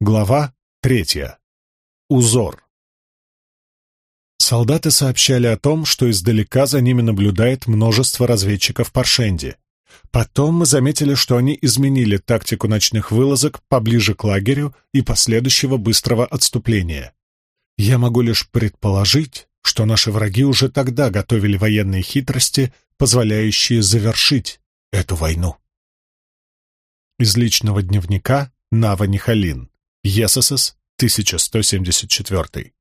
Глава третья. Узор. Солдаты сообщали о том, что издалека за ними наблюдает множество разведчиков Паршенди. Потом мы заметили, что они изменили тактику ночных вылазок поближе к лагерю и последующего быстрого отступления. Я могу лишь предположить, что наши враги уже тогда готовили военные хитрости, позволяющие завершить эту войну. Из личного дневника Нава Нихалин. ЕССС, 1174.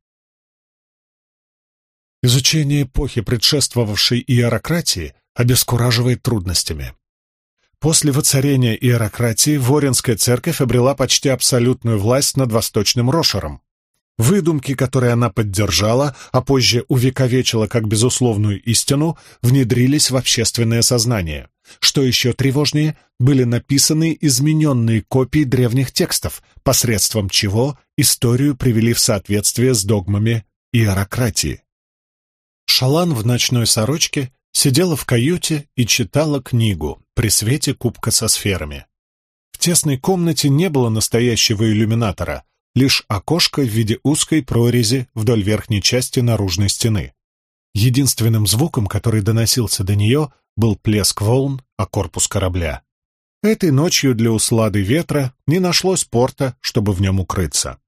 Изучение эпохи, предшествовавшей иерократии, обескураживает трудностями. После воцарения иерократии Воринская церковь обрела почти абсолютную власть над Восточным Рошером. Выдумки, которые она поддержала, а позже увековечила как безусловную истину, внедрились в общественное сознание. Что еще тревожнее, были написаны измененные копии древних текстов, посредством чего историю привели в соответствие с догмами иерократии. Шалан в ночной сорочке сидела в каюте и читала книгу при свете кубка со сферами. В тесной комнате не было настоящего иллюминатора, лишь окошко в виде узкой прорези вдоль верхней части наружной стены. Единственным звуком, который доносился до нее, был плеск волн о корпус корабля. Этой ночью для услады ветра не нашлось порта, чтобы в нем укрыться.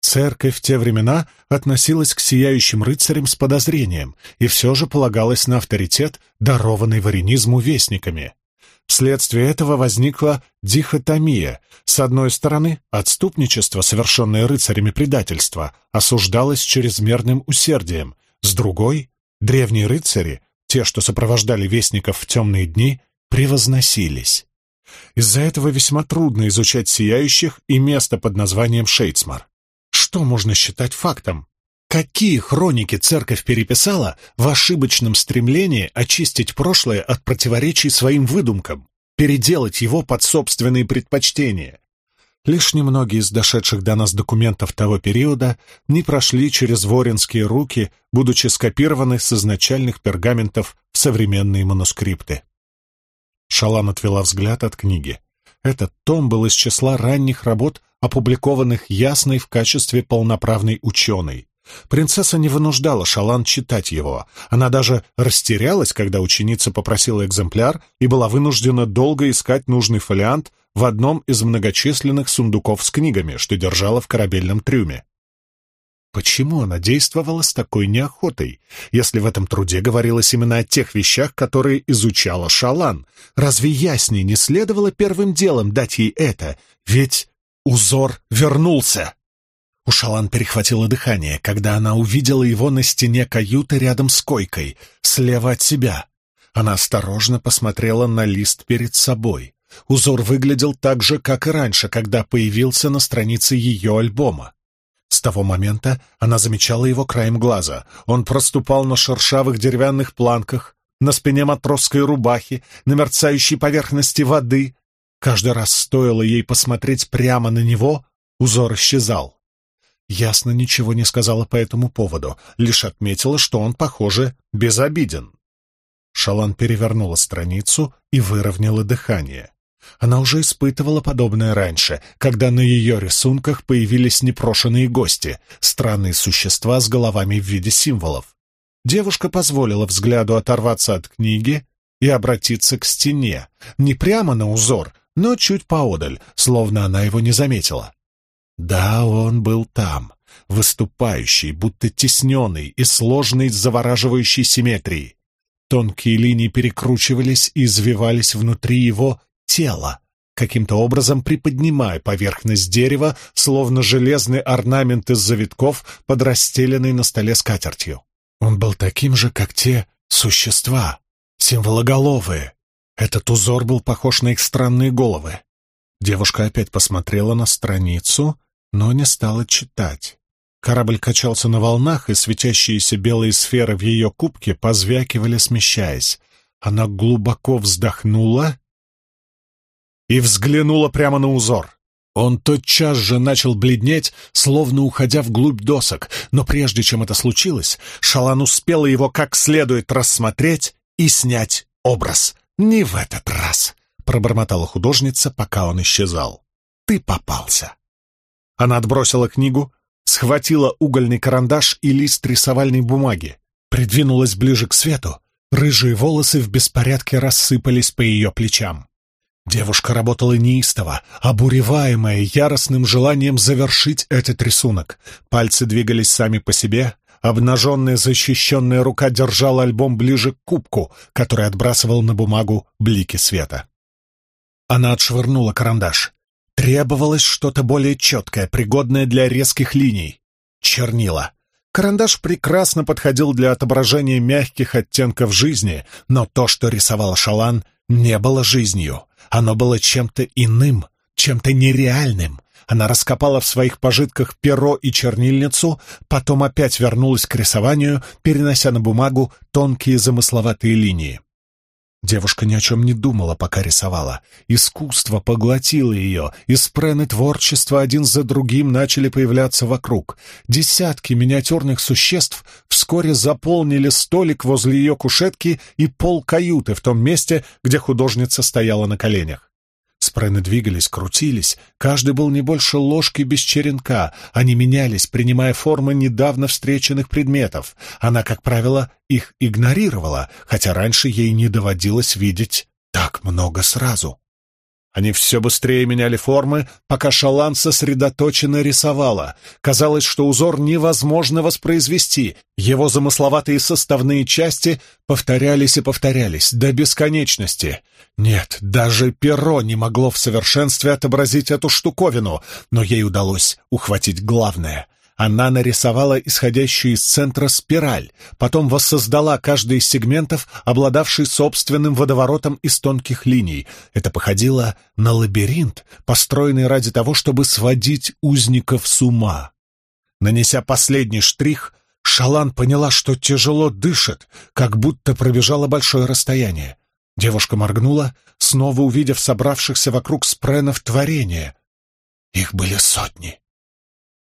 Церковь в те времена относилась к сияющим рыцарям с подозрением и все же полагалась на авторитет, дарованный варенизму вестниками. Вследствие этого возникла дихотомия. С одной стороны, отступничество, совершенное рыцарями предательства, осуждалось чрезмерным усердием, с другой — древние рыцари, те, что сопровождали вестников в темные дни, превозносились. Из-за этого весьма трудно изучать сияющих и место под названием Шейцмар. Что можно считать фактом? Какие хроники церковь переписала в ошибочном стремлении очистить прошлое от противоречий своим выдумкам, переделать его под собственные предпочтения? Лишь немногие из дошедших до нас документов того периода не прошли через воринские руки, будучи скопированы с изначальных пергаментов в современные манускрипты. Шалан отвела взгляд от книги. Этот том был из числа ранних работ опубликованных Ясной в качестве полноправной ученой. Принцесса не вынуждала Шалан читать его. Она даже растерялась, когда ученица попросила экземпляр и была вынуждена долго искать нужный фолиант в одном из многочисленных сундуков с книгами, что держала в корабельном трюме. Почему она действовала с такой неохотой, если в этом труде говорилось именно о тех вещах, которые изучала Шалан? Разве яснее не следовало первым делом дать ей это? Ведь Узор вернулся. У Шалан перехватило дыхание, когда она увидела его на стене каюты рядом с койкой, слева от себя. Она осторожно посмотрела на лист перед собой. Узор выглядел так же, как и раньше, когда появился на странице ее альбома. С того момента она замечала его краем глаза. Он проступал на шершавых деревянных планках, на спине матросской рубахи, на мерцающей поверхности воды, Каждый раз стоило ей посмотреть прямо на него, узор исчезал. Ясно ничего не сказала по этому поводу, лишь отметила, что он, похоже, безобиден. Шалан перевернула страницу и выровняла дыхание. Она уже испытывала подобное раньше, когда на ее рисунках появились непрошенные гости, странные существа с головами в виде символов. Девушка позволила взгляду оторваться от книги и обратиться к стене, не прямо на узор, но чуть поодаль, словно она его не заметила. Да, он был там, выступающий, будто тесненный и сложный завораживающей симметрией. Тонкие линии перекручивались и извивались внутри его тела, каким-то образом приподнимая поверхность дерева, словно железный орнамент из завитков, подрастеленный на столе скатертью. Он был таким же, как те существа, символоголовые, этот узор был похож на их странные головы. Девушка опять посмотрела на страницу, но не стала читать. Корабль качался на волнах, и светящиеся белые сферы в ее кубке позвякивали, смещаясь. Она глубоко вздохнула и взглянула прямо на узор. Он тотчас же начал бледнеть, словно уходя вглубь досок, но прежде чем это случилось, Шалан успела его как следует рассмотреть и снять образ. «Не в этот раз», — пробормотала художница, пока он исчезал. «Ты попался». Она отбросила книгу, схватила угольный карандаш и лист рисовальной бумаги, придвинулась ближе к свету, рыжие волосы в беспорядке рассыпались по ее плечам. Девушка работала неистово, обуреваемая яростным желанием завершить этот рисунок. Пальцы двигались сами по себе, обнаженная защищенная рука держала альбом ближе к кубку, который отбрасывал на бумагу блики света. Она отшвырнула карандаш. Требовалось что-то более четкое, пригодное для резких линий. Чернила. Карандаш прекрасно подходил для отображения мягких оттенков жизни, но то, что рисовал Шалан, не было жизнью. Оно было чем-то иным, чем-то нереальным. Она раскопала в своих пожитках перо и чернильницу, потом опять вернулась к рисованию, перенося на бумагу тонкие замысловатые линии. Девушка ни о чем не думала, пока рисовала. Искусство поглотило ее, и спрены творчества один за другим начали появляться вокруг. Десятки миниатюрных существ вскоре заполнили столик возле ее кушетки и пол каюты в том месте, где художница стояла на коленях. Спрены двигались, крутились, каждый был не больше ложки без черенка, они менялись, принимая формы недавно встреченных предметов. Она, как правило, их игнорировала, хотя раньше ей не доводилось видеть так много сразу. Они все быстрее меняли формы, пока Шалан сосредоточенно рисовала. Казалось, что узор невозможно воспроизвести. Его замысловатые составные части повторялись и повторялись до бесконечности. Нет, даже перо не могло в совершенстве отобразить эту штуковину, но ей удалось ухватить главное — она нарисовала исходящую из центра спираль, потом воссоздала каждый из сегментов, обладавший собственным водоворотом из тонких линий. Это походило на лабиринт, построенный ради того, чтобы сводить узников с ума. Нанеся последний штрих, Шалан поняла, что тяжело дышит, как будто пробежала большое расстояние. Девушка моргнула, снова увидев собравшихся вокруг спренов творения. Их были сотни.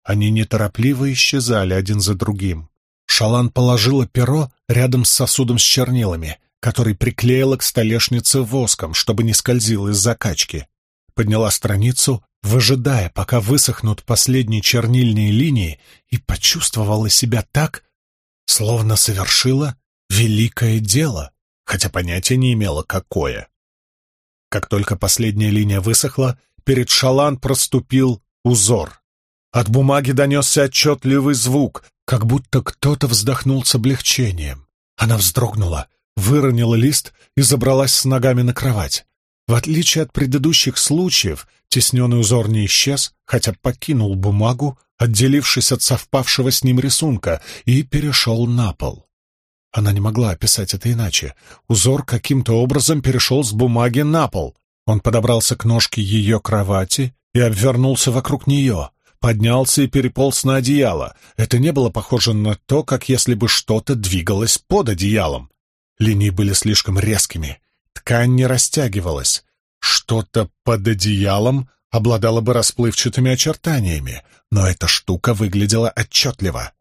Они неторопливо исчезали один за другим. Шалан положила перо рядом с сосудом с чернилами, который приклеила к столешнице воском, чтобы не скользил из закачки. Подняла страницу, выжидая, пока высохнут последние чернильные линии, и почувствовала себя так, словно совершила великое дело, хотя понятия не имела, какое. Как только последняя линия высохла, перед Шалан проступил узор. От бумаги донесся отчетливый звук, как будто кто-то вздохнул с облегчением. Она вздрогнула, выронила лист и забралась с ногами на кровать. В отличие от предыдущих случаев, тесненный узор не исчез, хотя покинул бумагу, отделившись от совпавшего с ним рисунка, и перешел на пол. Она не могла описать это иначе. Узор каким-то образом перешел с бумаги на пол. Он подобрался к ножке ее кровати и обвернулся вокруг нее поднялся и переполз на одеяло. Это не было похоже на то, как если бы что-то двигалось под одеялом. Линии были слишком резкими, ткань не растягивалась. Что-то под одеялом обладало бы расплывчатыми очертаниями, но эта штука выглядела отчетливо.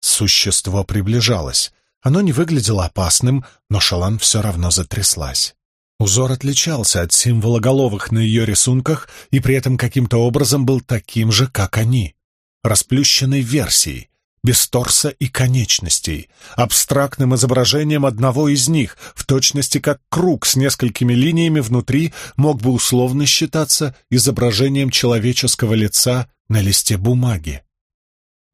Существо приближалось. Оно не выглядело опасным, но Шалан все равно затряслась. Узор отличался от символа головых на ее рисунках и при этом каким-то образом был таким же, как они. Расплющенной версией, без торса и конечностей, абстрактным изображением одного из них, в точности как круг с несколькими линиями внутри мог бы условно считаться изображением человеческого лица на листе бумаги.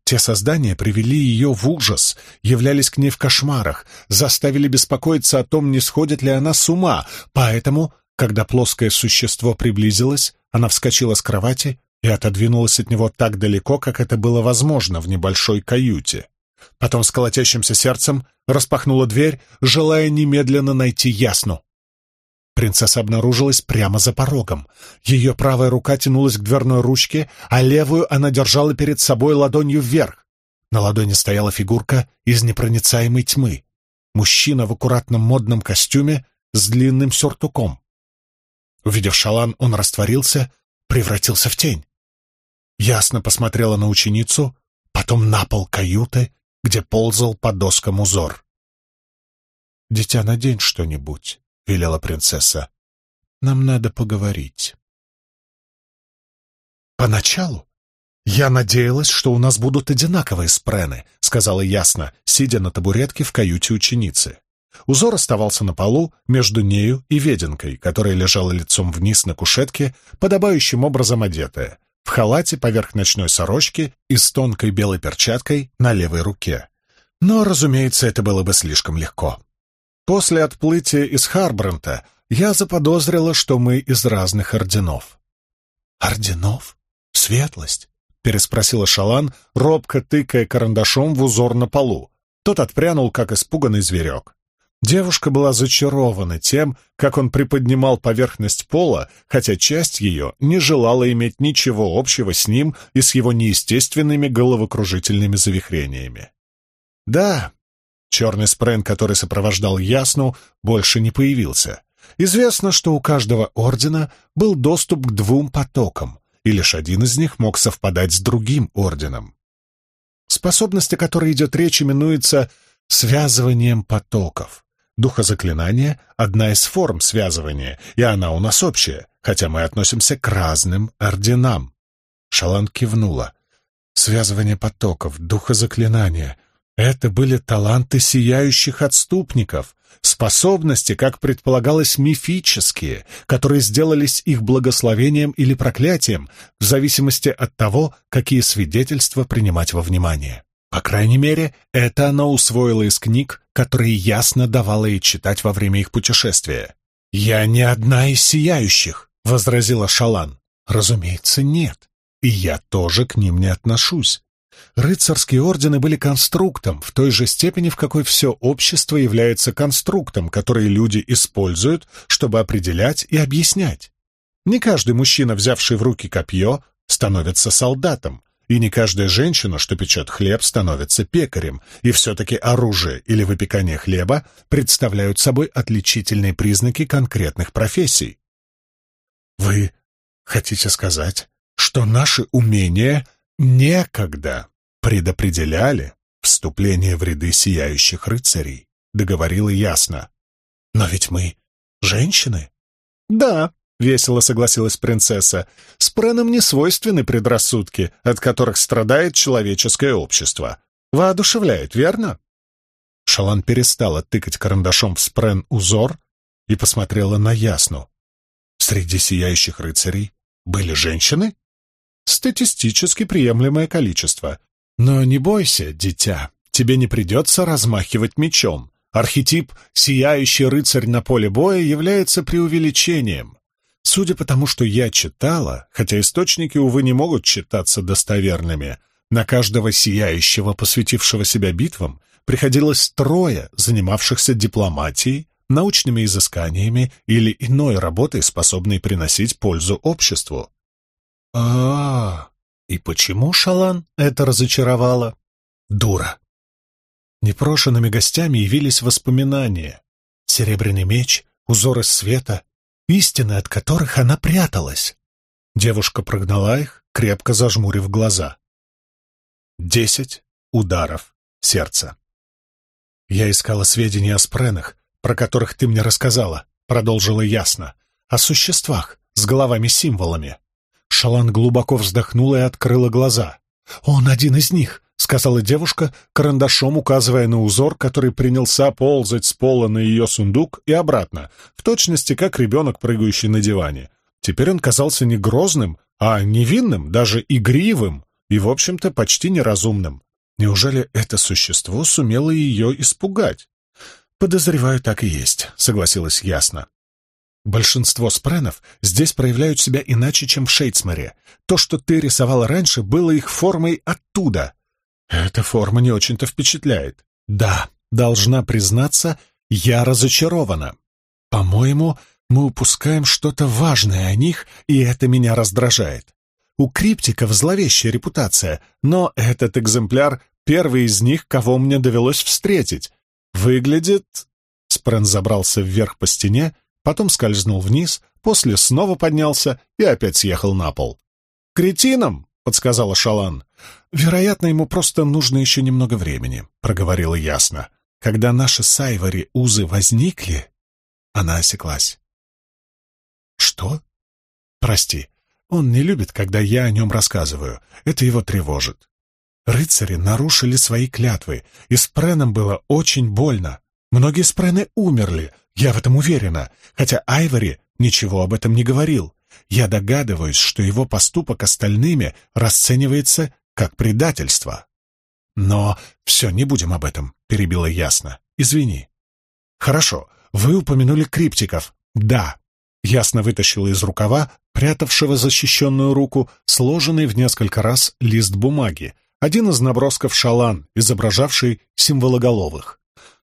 Те создания привели ее в ужас, являлись к ней в кошмарах, заставили беспокоиться о том, не сходит ли она с ума, поэтому, когда плоское существо приблизилось, она вскочила с кровати и отодвинулась от него так далеко, как это было возможно в небольшой каюте. Потом с колотящимся сердцем распахнула дверь, желая немедленно найти Ясну. Принцесса обнаружилась прямо за порогом. Ее правая рука тянулась к дверной ручке, а левую она держала перед собой ладонью вверх. На ладони стояла фигурка из непроницаемой тьмы. Мужчина в аккуратном модном костюме с длинным сюртуком. Увидев шалан, он растворился, превратился в тень. Ясно посмотрела на ученицу, потом на пол каюты, где ползал по доскам узор. «Дитя, надень что-нибудь». — велела принцесса. «Нам надо поговорить». Поначалу «Я надеялась, что у нас будут одинаковые спрены», — сказала ясно, сидя на табуретке в каюте ученицы. Узор оставался на полу между нею и веденкой, которая лежала лицом вниз на кушетке, подобающим образом одетая, в халате поверх ночной сорочки и с тонкой белой перчаткой на левой руке. Но, разумеется, это было бы слишком легко. После отплытия из Харбрента я заподозрила, что мы из разных орденов. «Орденов? Светлость?» — переспросила Шалан, робко тыкая карандашом в узор на полу. Тот отпрянул, как испуганный зверек. Девушка была зачарована тем, как он приподнимал поверхность пола, хотя часть ее не желала иметь ничего общего с ним и с его неестественными головокружительными завихрениями. Да, черный спрен, который сопровождал Ясну, больше не появился. Известно, что у каждого ордена был доступ к двум потокам, и лишь один из них мог совпадать с другим орденом. Способность, о которой идет речь, именуется связыванием потоков. Духозаклинание — одна из форм связывания, и она у нас общая, хотя мы относимся к разным орденам. Шалан кивнула. Связывание потоков, духозаклинание — это были таланты сияющих отступников, способности, как предполагалось, мифические, которые сделались их благословением или проклятием в зависимости от того, какие свидетельства принимать во внимание. По крайней мере, это она усвоила из книг, которые ясно давала ей читать во время их путешествия. «Я не одна из сияющих», — возразила Шалан. «Разумеется, нет. И я тоже к ним не отношусь. Рыцарские ордены были конструктом в той же степени, в какой все общество является конструктом, который люди используют, чтобы определять и объяснять. Не каждый мужчина, взявший в руки копье, становится солдатом, и не каждая женщина, что печет хлеб, становится пекарем, и все-таки оружие или выпекание хлеба представляют собой отличительные признаки конкретных профессий. Вы хотите сказать, что наши умения некогда предопределяли вступление в ряды сияющих рыцарей, договорила ясно. Но ведь мы женщины. Да, весело согласилась принцесса. С Преном не свойственны предрассудки, от которых страдает человеческое общество. Воодушевляет, верно? Шалан перестала тыкать карандашом в спрен узор и посмотрела на Ясну. Среди сияющих рыцарей были женщины? Статистически приемлемое количество. Но не бойся, дитя, тебе не придется размахивать мечом. Архетип «сияющий рыцарь на поле боя» является преувеличением. Судя по тому, что я читала, хотя источники, увы, не могут считаться достоверными, на каждого сияющего, посвятившего себя битвам, приходилось трое, занимавшихся дипломатией, научными изысканиями или иной работой, способной приносить пользу обществу. а, -а, -а и почему Шалан это разочаровало? Дура. Непрошенными гостями явились воспоминания. Серебряный меч, узоры света, истины, от которых она пряталась. Девушка прогнала их, крепко зажмурив глаза. Десять ударов сердца. «Я искала сведения о спренах, про которых ты мне рассказала», — продолжила ясно, «о существах с головами-символами. Шалан глубоко вздохнула и открыла глаза. «Он один из них», — сказала девушка, карандашом указывая на узор, который принялся ползать с пола на ее сундук и обратно, в точности как ребенок, прыгающий на диване. Теперь он казался не грозным, а невинным, даже игривым и, в общем-то, почти неразумным. Неужели это существо сумело ее испугать? «Подозреваю, так и есть», — согласилась ясно. Большинство спренов здесь проявляют себя иначе, чем в Шейцмере. То, что ты рисовала раньше, было их формой оттуда. Эта форма не очень-то впечатляет. Да, должна признаться, я разочарована. По-моему, мы упускаем что-то важное о них, и это меня раздражает. У криптиков зловещая репутация, но этот экземпляр — первый из них, кого мне довелось встретить. Выглядит... Спрен забрался вверх по стене потом скользнул вниз, после снова поднялся и опять съехал на пол. «Кретином!» — подсказала Шалан. «Вероятно, ему просто нужно еще немного времени», — проговорила ясно. «Когда наши с Айвори узы возникли...» Она осеклась. «Что?» «Прости. Он не любит, когда я о нем рассказываю. Это его тревожит. Рыцари нарушили свои клятвы, и спренам было очень больно. Многие спрены умерли, я в этом уверена, хотя Айвори ничего об этом не говорил. Я догадываюсь, что его поступок остальными расценивается как предательство. Но все, не будем об этом, перебила ясно. Извини. Хорошо, вы упомянули криптиков. Да. Ясно вытащила из рукава, прятавшего защищенную руку, сложенный в несколько раз лист бумаги, один из набросков шалан, изображавший символоголовых.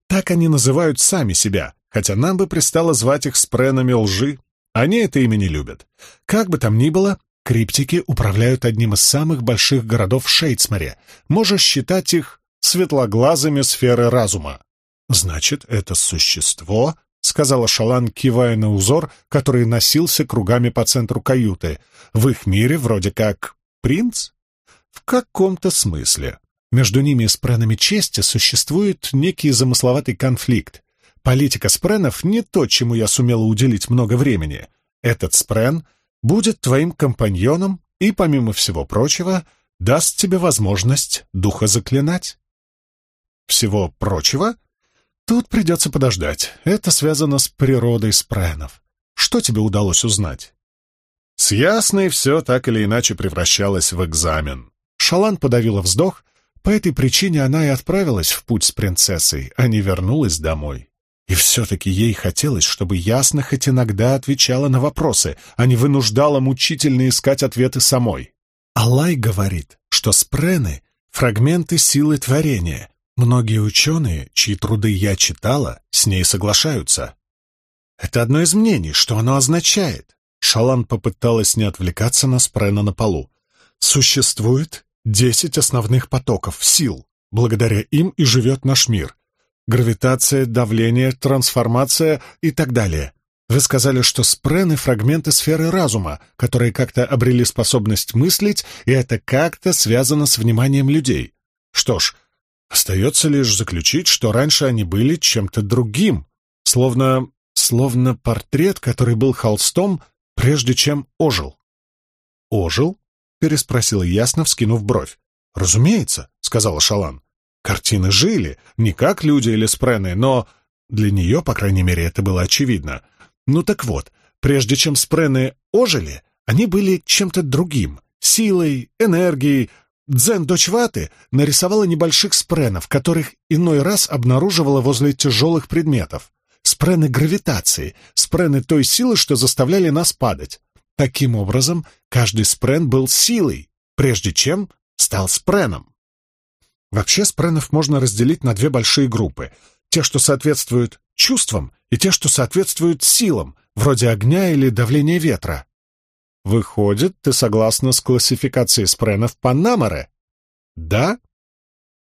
Так они называют сами себя, хотя нам бы пристало звать их спренами лжи. Они это имя не любят. Как бы там ни было, криптики управляют одним из самых больших городов в Шейцмаре. Можешь считать их светлоглазыми сферы разума. Значит, это существо, — сказала Шалан, кивая на узор, который носился кругами по центру каюты. В их мире вроде как принц? В каком-то смысле. Между ними и спренами чести существует некий замысловатый конфликт. Политика спренов не то, чему я сумела уделить много времени. Этот спрен будет твоим компаньоном и, помимо всего прочего, даст тебе возможность духа заклинать. Всего прочего? Тут придется подождать. Это связано с природой спренов. Что тебе удалось узнать? С Ясной все так или иначе превращалось в экзамен. Шалан подавила вздох, по этой причине она и отправилась в путь с принцессой, а не вернулась домой. И все-таки ей хотелось, чтобы ясно хоть иногда отвечала на вопросы, а не вынуждала мучительно искать ответы самой. Алай говорит, что спрены — фрагменты силы творения. Многие ученые, чьи труды я читала, с ней соглашаются. Это одно из мнений, что оно означает. Шалан попыталась не отвлекаться на спрена на полу. Существует Десять основных потоков, сил. Благодаря им и живет наш мир. Гравитация, давление, трансформация и так далее. Вы сказали, что спрены — фрагменты сферы разума, которые как-то обрели способность мыслить, и это как-то связано с вниманием людей. Что ж, остается лишь заключить, что раньше они были чем-то другим, словно... словно портрет, который был холстом, прежде чем ожил. Ожил? переспросила ясно, вскинув бровь. «Разумеется», — сказала Шалан. «Картины жили, не как люди или спрены, но...» Для нее, по крайней мере, это было очевидно. Ну так вот, прежде чем спрены ожили, они были чем-то другим, силой, энергией. Дзен Дочваты нарисовала небольших спренов, которых иной раз обнаруживала возле тяжелых предметов. Спрены гравитации, спрены той силы, что заставляли нас падать. Таким образом, каждый спрен был силой, прежде чем стал спреном. Вообще спренов можно разделить на две большие группы. Те, что соответствуют чувствам, и те, что соответствуют силам, вроде огня или давления ветра. Выходит, ты согласна с классификацией спренов по Намаре? Да?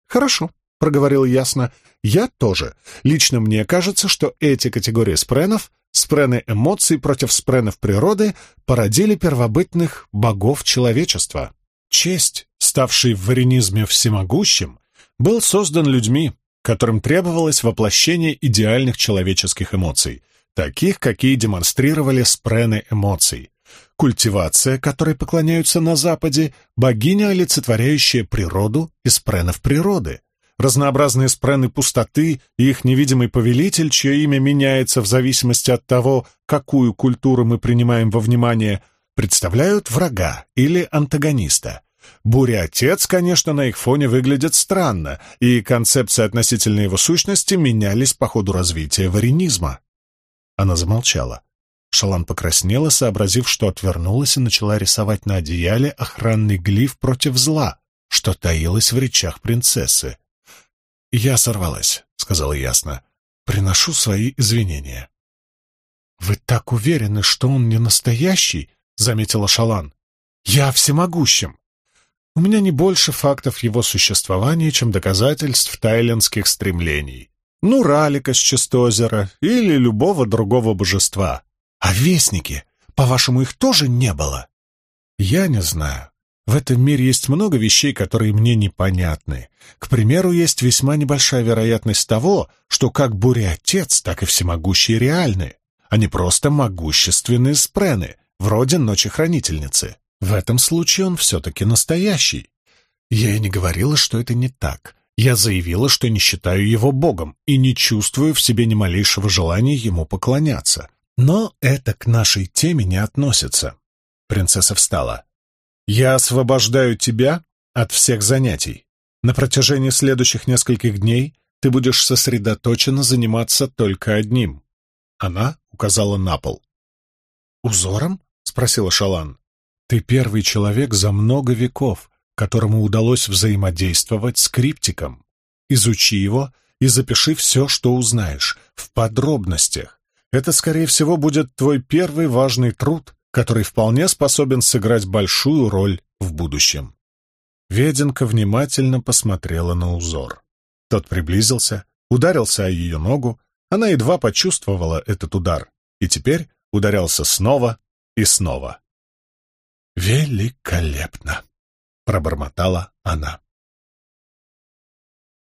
Хорошо, проговорил ясно. Я тоже. Лично мне кажется, что эти категории спренов Спрены эмоций против спренов природы породили первобытных богов человечества. Честь, ставший в варенизме всемогущим, был создан людьми, которым требовалось воплощение идеальных человеческих эмоций, таких, какие демонстрировали спрены эмоций. Культивация, которой поклоняются на Западе, богиня, олицетворяющая природу и спренов природы разнообразные спрены пустоты и их невидимый повелитель, чье имя меняется в зависимости от того, какую культуру мы принимаем во внимание, представляют врага или антагониста. Буря-отец, конечно, на их фоне выглядит странно, и концепции относительно его сущности менялись по ходу развития варенизма. Она замолчала. Шалан покраснела, сообразив, что отвернулась и начала рисовать на одеяле охранный глиф против зла, что таилось в речах принцессы. «Я сорвалась», — сказала ясно. «Приношу свои извинения». «Вы так уверены, что он не настоящий?» — заметила Шалан. «Я всемогущим. У меня не больше фактов его существования, чем доказательств тайлендских стремлений. Ну, Ралика с Чистозера или любого другого божества. А вестники, по-вашему, их тоже не было?» «Я не знаю. В этом мире есть много вещей, которые мне непонятны. К примеру, есть весьма небольшая вероятность того, что как буря-отец, так и всемогущие реальны, а не просто могущественные спрены, вроде Ночи Хранительницы. В этом случае он все-таки настоящий. Я и не говорила, что это не так. Я заявила, что не считаю его богом и не чувствую в себе ни малейшего желания ему поклоняться. Но это к нашей теме не относится. Принцесса встала. «Я освобождаю тебя от всех занятий. На протяжении следующих нескольких дней ты будешь сосредоточенно заниматься только одним». Она указала на пол. «Узором?» — спросила Шалан. «Ты первый человек за много веков, которому удалось взаимодействовать с криптиком. Изучи его и запиши все, что узнаешь, в подробностях. Это, скорее всего, будет твой первый важный труд, который вполне способен сыграть большую роль в будущем. Веденка внимательно посмотрела на узор. Тот приблизился, ударился о ее ногу, она едва почувствовала этот удар, и теперь ударялся снова и снова. «Великолепно!» — пробормотала она.